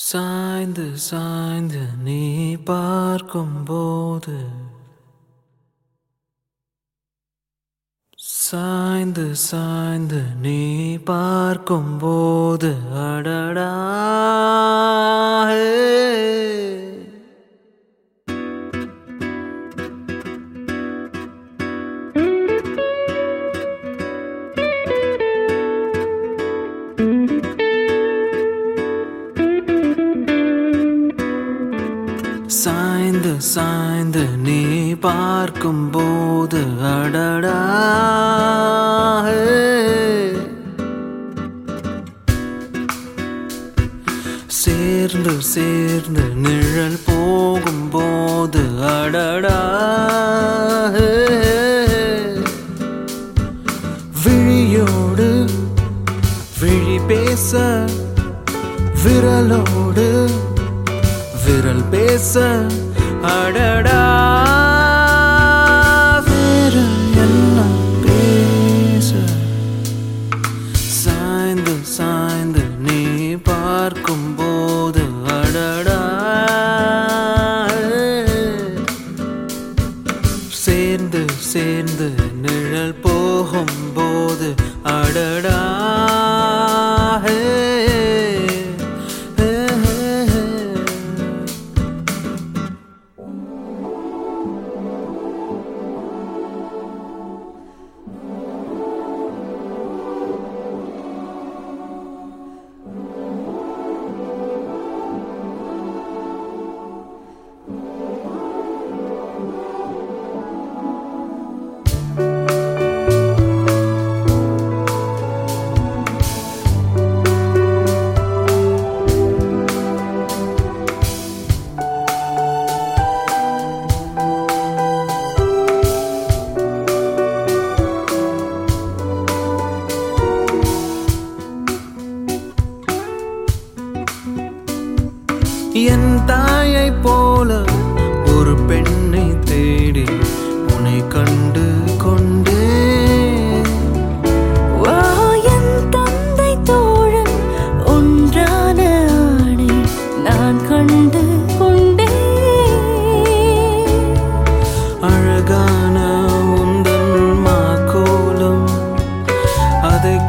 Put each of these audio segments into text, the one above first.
சாய்ந்து சாய்ந்து நீ பார்க்கும்போது சாய்ந்து சாய்ந்து நீ பார்க்கும்போது அடடா சாய்ந்து நீ பார்க்கும் போது அடடா சேர்ந்து சேர்ந்து நிழல் போகும் போது அடடா விழியோடு விழி பேச விரலோடு விரல் பேச அடடா. விரல் எல்லாம் பேச சாய்ந்து சாய்ந்து நீ பார்க்கும்போது அடடா. சேர்ந்து சேர்ந்து நிழல் போகும்போது அடடா.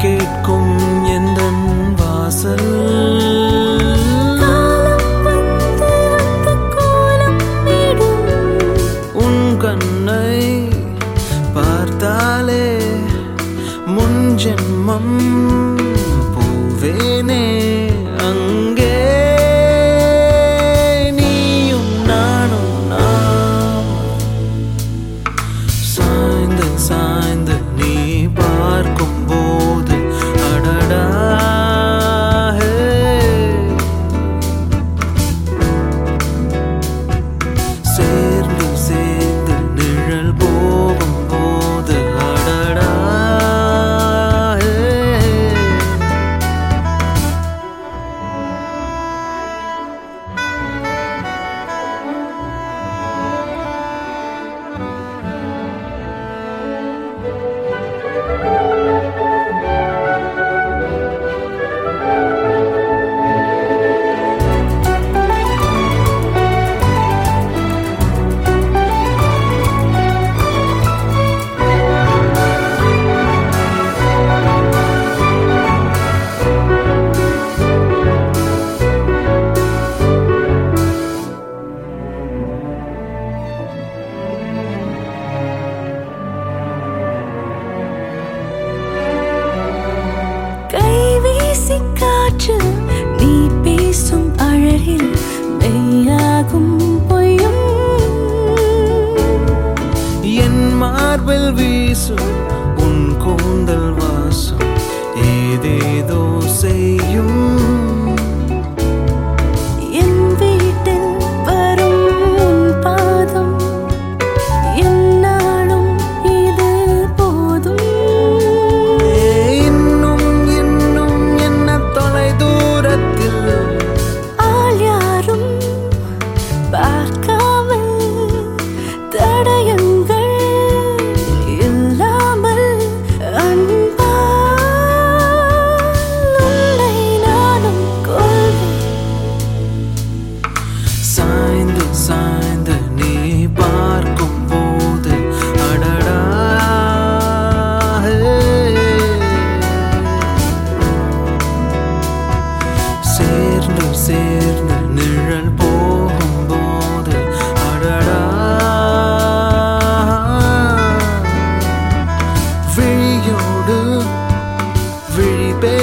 கேட்கும் எந்த வாசல்? உன் கண்ணை பார்த்தாலே முன் ஜென்மம் போவேனே.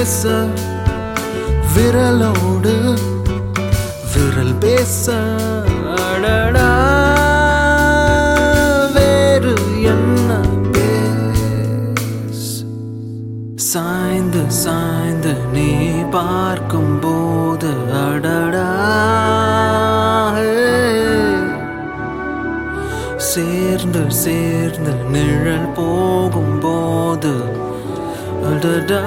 பேச விரலோடு விரல் பேச. அடடா வேறு என்ன பேச? சாய்ந்து சாய்ந்து நீ பார்க்கும் போது அடடா சேர்ந்து சேர்ந்து நிழல் போகும் போது அடடா.